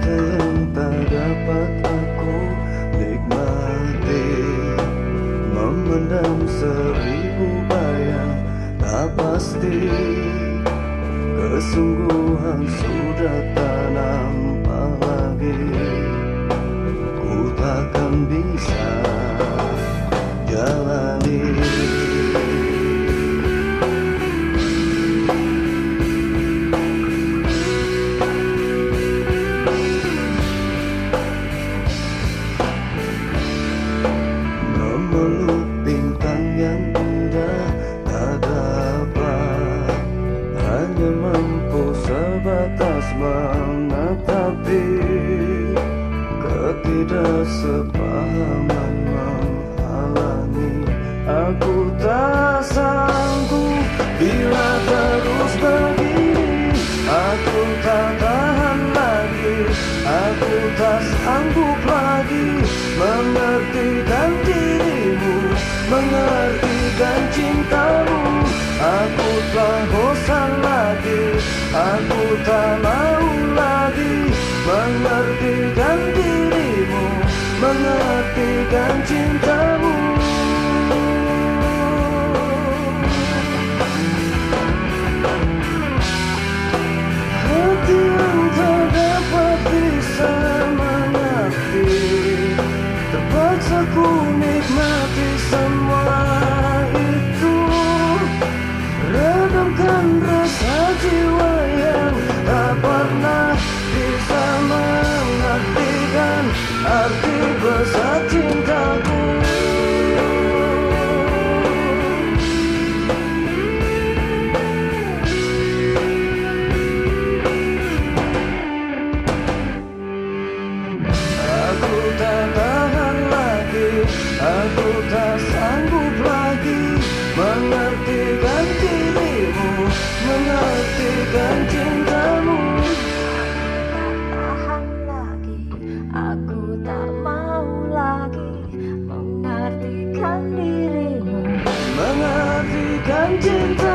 yang tak dapat aku nikmati. Memendam seribu bayang tak pasti. Kesungguhan sudah tak nampak lagi. Ku takkan bisa Memeluk bintang yang indah tak dapat. Hanya mampu sebatas menatapi Ketidaksepahaman menghalangi. Aku tak sanggup bila terus begini. Aku tak tahan lagi Aku tak sanggup lagi Mengertikan dirimu Mengertikan cintamu. Aku telah bosan lagi Aku tak mau lagi Mengertikan dirimu Mengertikan cintamu Aku tak sanggup lagi. Mengertikan dirimu Mengertikan dirimu dirimu. Cinta